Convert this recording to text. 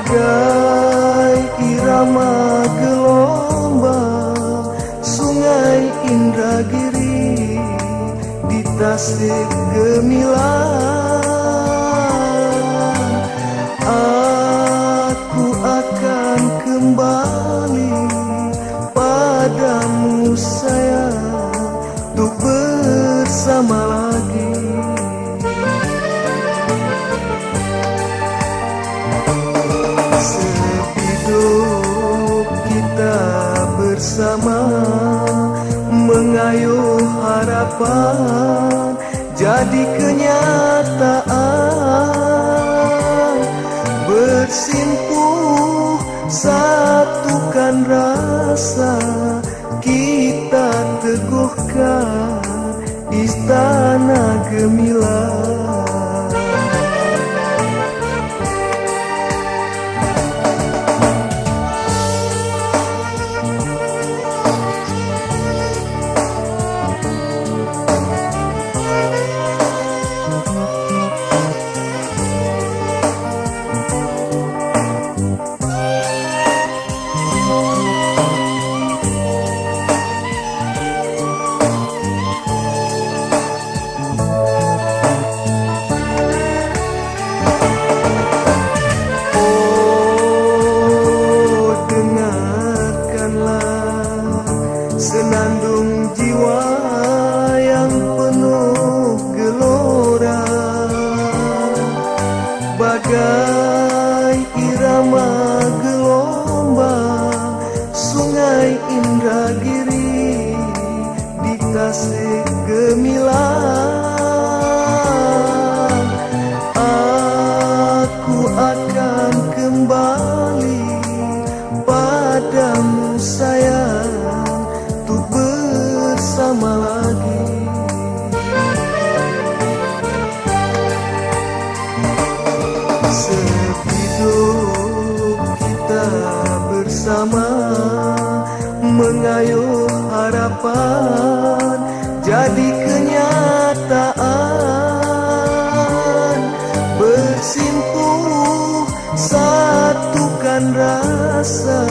bagai irama gelombang sungai Indragiri di tasik gemilang. Aku akan kembali padamu sayang untuk bersama lagi harapan jadi kenyataan. Bersimpuh satukan rasa kita teguhkan istana gemilang senandung jiwa yang penuh gelora. Bagai irama Sehidup kita bersama Mengayuh harapan Jadi kenyataan. Bersimpuh satukan rasa